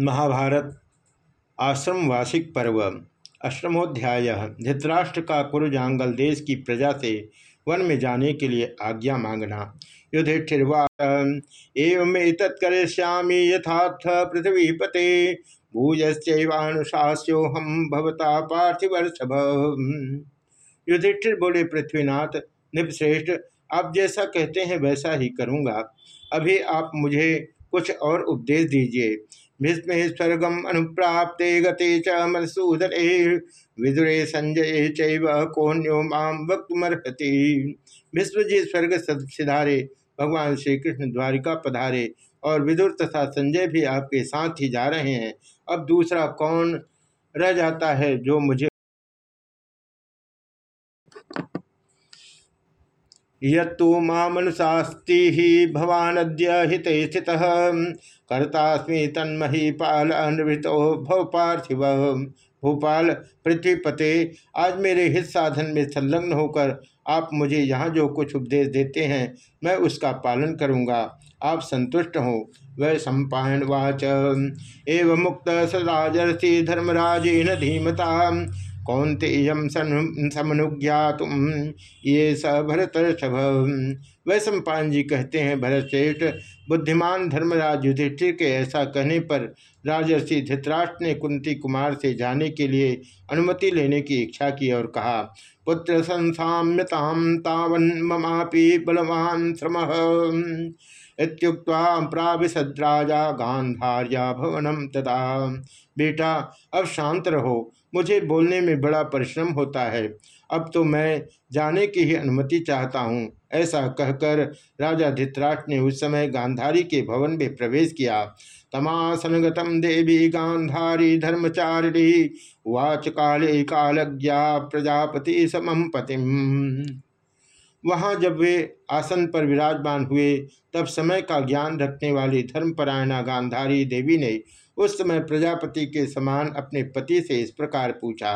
महाभारत, आश्रम वार्षिक पर्व, अष्टमोध्याय, धृतराष्ट्र का कुरुजांगल देश की प्रजा से वन में जाने के लिए आज्ञा मांगना। युधिष्ठिर्वाण एवं तत्करिष्यामी यथाथ पृथ्वीपते भूयश्चैवानुशास्योहम भवता पार्थिवर्षभ। युधिष्ठिर बोले, पृथ्वीनाथ, निपश्रेष्ठ, आप जैसा कहते हैं वैसा ही करूँगा। अभी आप मुझे कुछ और उपदेश दीजिए। भीष्म स्वर्गम अनुप्राप्ते गते च मधुसूदने विदुरे संजय चैव कौन्यो माम वक्तमर्हति। विश्वजी स्वर्ग सिधारे, भगवान श्री कृष्ण द्वारिका पधारे और विदुर तथा संजय भी आपके साथ ही जा रहे हैं। अब दूसरा कौन रह जाता है जो मुझे यत्तु मामनुशास्ति ही भवानद्य हित स्थित। कर्तास्मी तन्मही पाल अनृतो भव पार्थिव। भोपाल पृथ्वीपते, आज मेरे हित साधन में संलग्न होकर आप मुझे यहाँ जो कुछ उपदेश देते हैं, मैं उसका पालन करूँगा। आप संतुष्ट हो। वह सम्पायन वाच। एवं मुक्त सदाजर्षि धर्मराजेन धीमता। कौंतेयम समनुज्ञात ये स भरत वैश्व पान जी कहते हैं, भरत श्रेष्ठ बुद्धिमान धर्मराज युधिष्ठिर के ऐसा कहने पर राजर्षि धृतराष्ट्र ने कुंती कुमार से जाने के लिए अनुमति लेने की इच्छा की और कहा, पुत्र संसाम्यताम तावन ममापि बलवान श्रम इत्युक्त्वा प्राविशद्राजा गांधार्या भवनम तथा बेटा, अब शांत रहो। मुझे बोलने में बड़ा परिश्रम होता है। अब तो मैं जाने की ही अनुमति चाहता हूँ, ऐसा कहकर राजा धित्राष्ट्र ने उस समय गांधारी के भवन में प्रवेश किया। तमासनगतम देवी गांधारी धर्मचारिणी वाच काले कालज्ञा प्रजापति समम पतिम। वहाँ जब वे आसन पर विराजमान हुए, तब समय का ज्ञान रखने वाली धर्मपरायणा गांधारी देवी ने उस समय प्रजापति के समान अपने पति से इस प्रकार पूछा,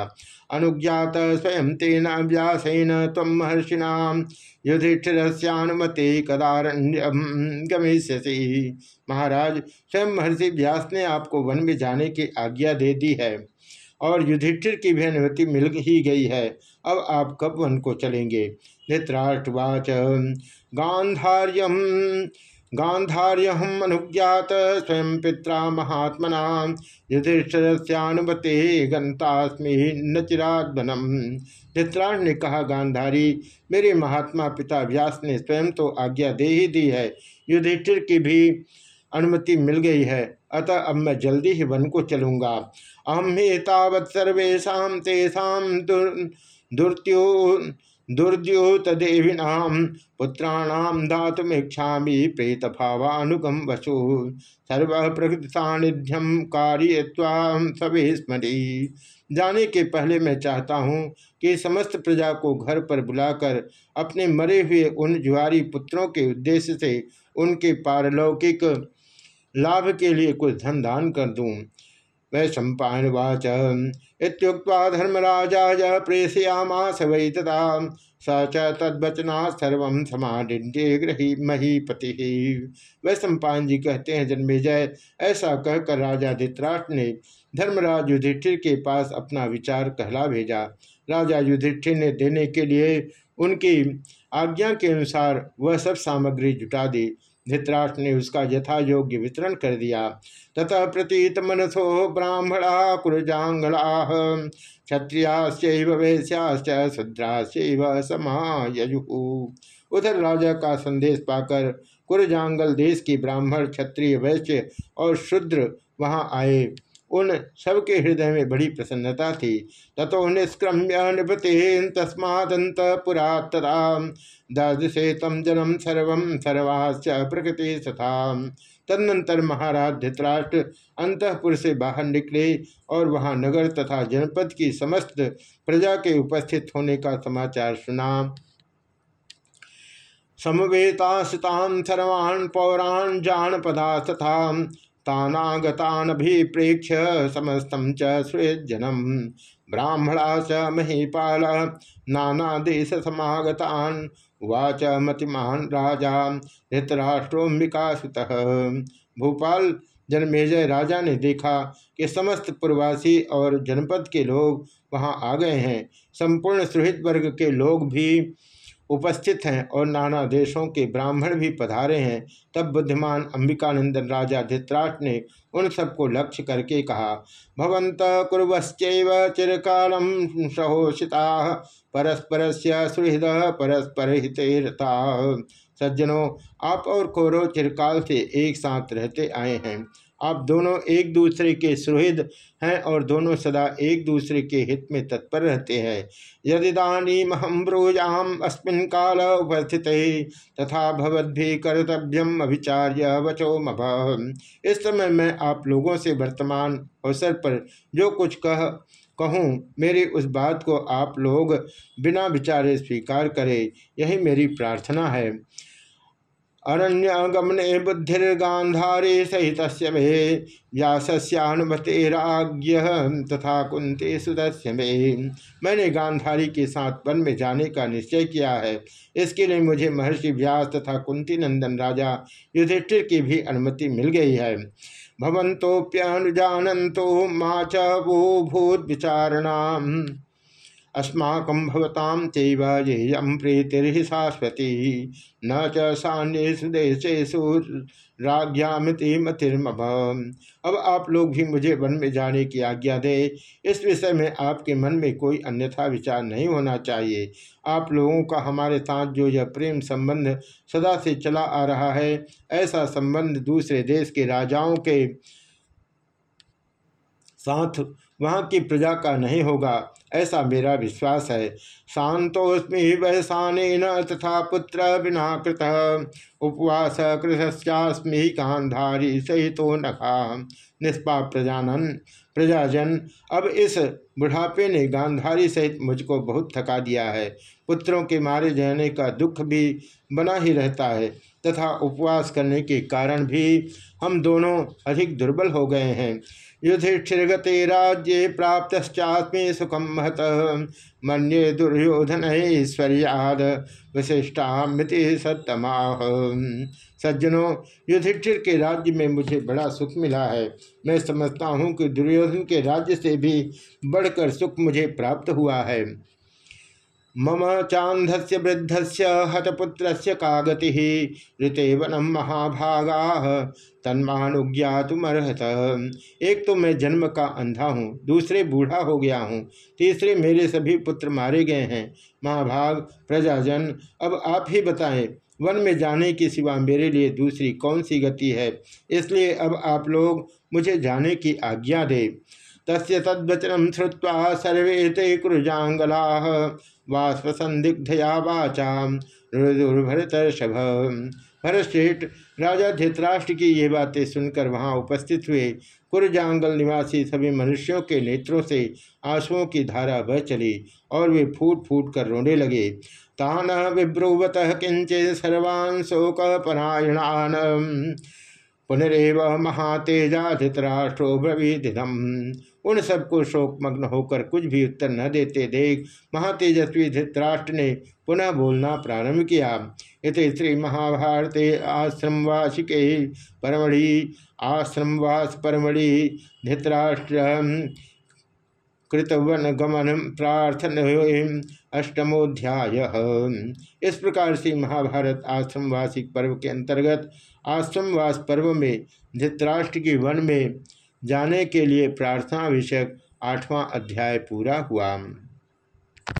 अनुज्ञात स्वयं तेन व्यासेन तम महर्षिना युधिष्ठिरस्यानुमति कदारण्यम गमिष्यसी। महाराज, स्वयं महर्षि व्यास ने आपको वन में जाने की आज्ञा दे दी है और युधिष्ठिर की भी अनुमति मिल ही गई है। अब आप कब वन को चलेंगे? धृतराष्ट्रवाच। गांधार्यम गांधार्यहम अनुज्ञात स्वयं पिता महात्मना। युधिष्ठिरस्यानुमते गंतास्मी न चिरादनम धृतराज ने कहा, गांधारी, मेरे महात्मा पिता व्यास ने स्वयं तो आज्ञा दे ही दी है। युधिष्ठिर की भी अनुमति मिल गई है। अतः अब मैं जल्दी ही वन को चलूँगा। अहम ही तावत सर्वेशा तेषा दुर्त्यो दुर्द्योतदेवीनाम पुत्राणाम धातुमीक्षा प्रेत भावानुगम वसु सर्व प्रकृति सानिध्यम कार्य सभी स्मरी। जाने के पहले मैं चाहता हूँ कि समस्त प्रजा को घर पर बुलाकर अपने मरे हुए उन जुआरी पुत्रों के उद्देश्य से उनके पारलौकिक लाभ के लिए कुछ धन दान कर दूँ। वै सम्पावाच इतुक्ता धर्मराजा प्रेषयामास वै तथा स च तद्वचना सर्व समाडिंडे ग्रही महीपति। वह सम्पान जी कहते हैं जन्मेजय ऐसा कहकर राजा धित्राष्ट्र ने धर्मराज युधिष्ठिर के पास अपना विचार कहला भेजा। राजा युधिष्ठिर ने देने के लिए उनकी आज्ञा के अनुसार वह सब सामग्री जुटा दी। धृतराष्ट्र ने उसका यथा योग्य वितरण कर दिया। ततः प्रतीत मनसो ब्राह्मणा कुरजांगला क्षत्रियाश्चैव उधर राजा का संदेश पाकर कुरजांगल देश की ब्राह्मण, क्षत्रिय, वैश्य और शूद्र वहाँ आए। उन सबके हृदय में बड़ी प्रसन्नता थी। तथो निष्क्रम्य नृपते पुरा ददसे तम जनम सर्व सर्वाश्च प्रकृति तथा तदनंतर महाराज धृतराष्ट्र अंतपुर से बाहर निकले और वहाँ नगर तथा जनपद की समस्त प्रजा के उपस्थित होने का समाचार सुना। समवेतास्तान सर्वान् पौराण जानपदा तथा तानागतानभिप्रेक्ष समस्तम च ब्राह्मणा च महीपाल नाना देश समागतान वाच मतिमान राजा धृतराष्ट्रोम्बिका सुत। भोपाल, जनमेजय राजा ने देखा कि समस्त पूर्वासी और जनपद के लोग वहाँ आ गए हैं। संपूर्ण सुहित वर्ग के लोग भी उपस्थित हैं और नाना देशों के ब्राह्मण भी पधारे हैं, तब बुद्धिमान अंबिकानंदन राजा धित्राट ने उन सबको लक्ष्य करके कहा भवंत कुरश्चैव चिरकालम सहोषिता परस्पर से सुहृद परस्पर हितेरता सज्जनों, आप और कौरव चिरकाल से एक साथ रहते आए हैं। आप दोनों एक दूसरे के सुहृद हैं और दोनों सदा एक दूसरे के हित में तत्पर रहते हैं। यदि हम ब्रूजाम अस्मिन काल उपस्थित तथा भवद्भि कर्तव्यम अभिचार्य वचो इस समय मैं आप लोगों से वर्तमान अवसर पर जो कुछ कह, कहूँ, मेरी उस बात को आप लोग बिना विचारे स्वीकार करें, यही मेरी प्रार्थना है। अरण्यगमने बुद्धिर्गांधारे सहित मे व्यासस्यानुमते राज्ञ तथा कुंते सुदस्य में। मैंने गांधारी के साथ वन में जाने का निश्चय किया है। इसके लिए मुझे महर्षि व्यास तथा कुंती नंदन राजा युधिष्ठिर की भी अनुमति मिल गई है। भवंतोप्यनुजानंतो माँ च भूत विचारणाम अस्माक भवताम प्रीतिर् शाश्वती। न च सान्यु देशेशु राज्ञामिति मतिर्मभ अब आप लोग भी मुझे वन में जाने की आज्ञा दे। इस विषय में आपके मन में कोई अन्यथा विचार नहीं होना चाहिए। आप लोगों का हमारे साथ जो यह प्रेम संबंध सदा से चला आ रहा है, ऐसा संबंध दूसरे देश के राजाओं के साथ वहाँ की प्रजा का नहीं होगा, ऐसा मेरा विश्वास है। शांतोस्मी वहसान तथा पुत्र बिना कृत उपवास कृतस्मी कांधारी सहितो नखा। निष्पा प्रजानन, प्रजाजन, अब इस बुढ़ापे ने गांधारी सहित मुझको बहुत थका दिया है। पुत्रों के मारे जाने का दुख भी बना ही रहता है, तथा उपवास करने के कारण भी हम दोनों अधिक दुर्बल हो गए हैं। युधिष्ठिर्गते राज्य प्राप्तश्चात्मे सुखम महत। मन्ये दुर्योधन ऐश्वर्याद विशिष्टामृति सत्तमाह सज्जनों, युधिष्ठिर के राज्य में मुझे बड़ा सुख मिला है। मैं समझता हूँ कि दुर्योधन के राज्य से भी बढ़कर सुख मुझे प्राप्त हुआ है। मम चांधस्य वृद्धस्य हतपुत्र का गति ऋते वनम महाभागा तन्मानुज्ञातुमर्हत। एक तो मैं जन्म का अंधा हूँ, दूसरे बूढ़ा हो गया हूँ, तीसरे मेरे सभी पुत्र मारे गए हैं। महाभाग, प्रजाजन, अब आप ही बताएँ, वन में जाने की सिवा मेरे लिए दूसरी कौन सी गति है? इसलिए अब आप लोग मुझे जाने की आज्ञा दे। तस्य तद्वचनम श्रुवा सर्वे ते क्रुजांगला। वाष्पसंदिग्धया वाचा भरतर्षभ भरतश्रेष्ठ राजा धृतराष्ट्र की ये बातें सुनकर वहाँ उपस्थित हुए। कुरजांगल निवासी सभी मनुष्यों के नेत्रों से आंसुओं की धारा बह चली और वे फूट फूट कर रोने लगे। तान विब्रुवत किंचे सर्वान् शोक परायणान पुनरव महातेजा धृतराष्ट्रो ब्रवीदिधम उन सबको शोकमग्न होकर कुछ भी उत्तर न देते देख महातेजस्वी धृतराष्ट्र ने पुनः बोलना प्रारंभ किया। इत श्री महाभारत आश्रमवासिके परमढ़ि, आश्रमवास परमढ़ि धृतराष्ट्र कृतवन गमन प्रार्थन अष्टमोध्याय इस प्रकार से महाभारत आश्रमवासिक पर्व के अंतर्गत आश्रमवास पर्व में धृतराष्ट्र की वन में जाने के लिए प्रार्थना विषयक आठवां अध्याय पूरा हुआ।